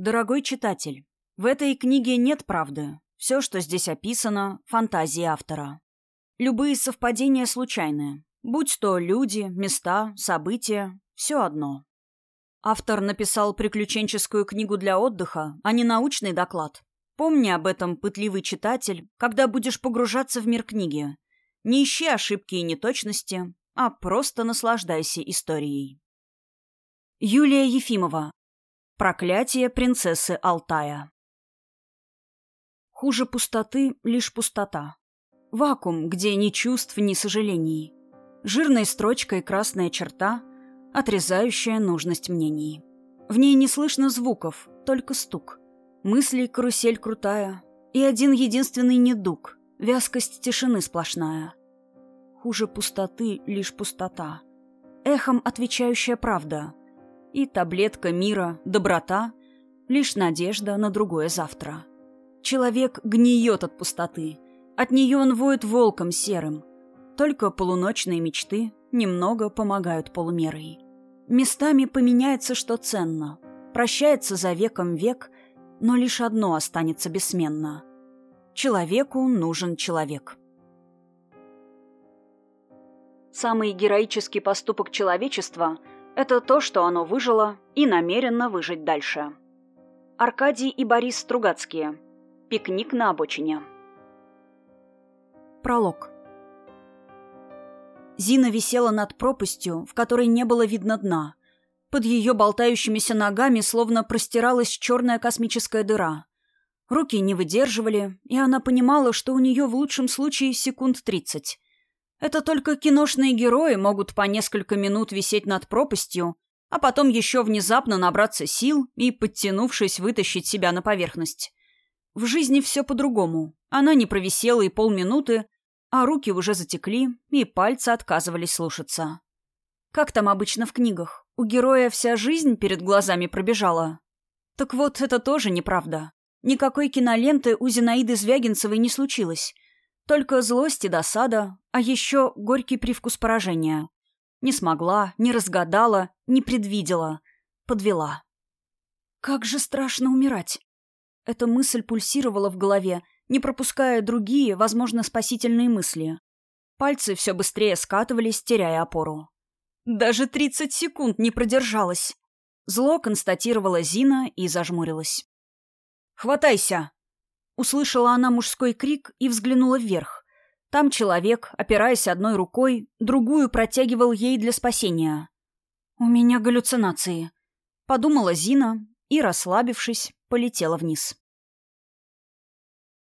Дорогой читатель, в этой книге нет правды. Все, что здесь описано, — фантазии автора. Любые совпадения случайны. Будь то люди, места, события — все одно. Автор написал приключенческую книгу для отдыха, а не научный доклад. Помни об этом, пытливый читатель, когда будешь погружаться в мир книги. Не ищи ошибки и неточности, а просто наслаждайся историей. Юлия Ефимова. Проклятие принцессы Алтая. Хуже пустоты лишь пустота. Вакуум, где ни чувств, ни сожалений. Жирной строчкой красная черта, отрезающая нужность мнений. В ней не слышно звуков, только стук. Мыслей карусель крутая. И один единственный недуг — вязкость тишины сплошная. Хуже пустоты лишь пустота. Эхом отвечающая правда — и таблетка мира, доброта — лишь надежда на другое завтра. Человек гниет от пустоты. От нее он воет волком серым. Только полуночные мечты немного помогают полумерой. Местами поменяется, что ценно. Прощается за веком век, но лишь одно останется бессменно. Человеку нужен человек. Самый героический поступок человечества — это то, что оно выжило и намеренно выжить дальше. Аркадий и Борис Стругацкие. Пикник на обочине. Пролог. Зина висела над пропастью, в которой не было видно дна. Под ее болтающимися ногами словно простиралась черная космическая дыра. Руки не выдерживали, и она понимала, что у нее в лучшем случае секунд тридцать. Это только киношные герои могут по несколько минут висеть над пропастью, а потом еще внезапно набраться сил и, подтянувшись, вытащить себя на поверхность. В жизни все по-другому. Она не провисела и полминуты, а руки уже затекли, и пальцы отказывались слушаться. Как там обычно в книгах? У героя вся жизнь перед глазами пробежала. Так вот, это тоже неправда. Никакой киноленты у Зинаиды Звягинцевой не случилось. Только злость и досада, а еще горький привкус поражения. Не смогла, не разгадала, не предвидела. Подвела. Как же страшно умирать. Эта мысль пульсировала в голове, не пропуская другие, возможно, спасительные мысли. Пальцы все быстрее скатывались, теряя опору. Даже тридцать секунд не продержалась. Зло констатировала Зина и зажмурилась. «Хватайся!» Услышала она мужской крик и взглянула вверх. Там человек, опираясь одной рукой, другую протягивал ей для спасения. «У меня галлюцинации», — подумала Зина и, расслабившись, полетела вниз.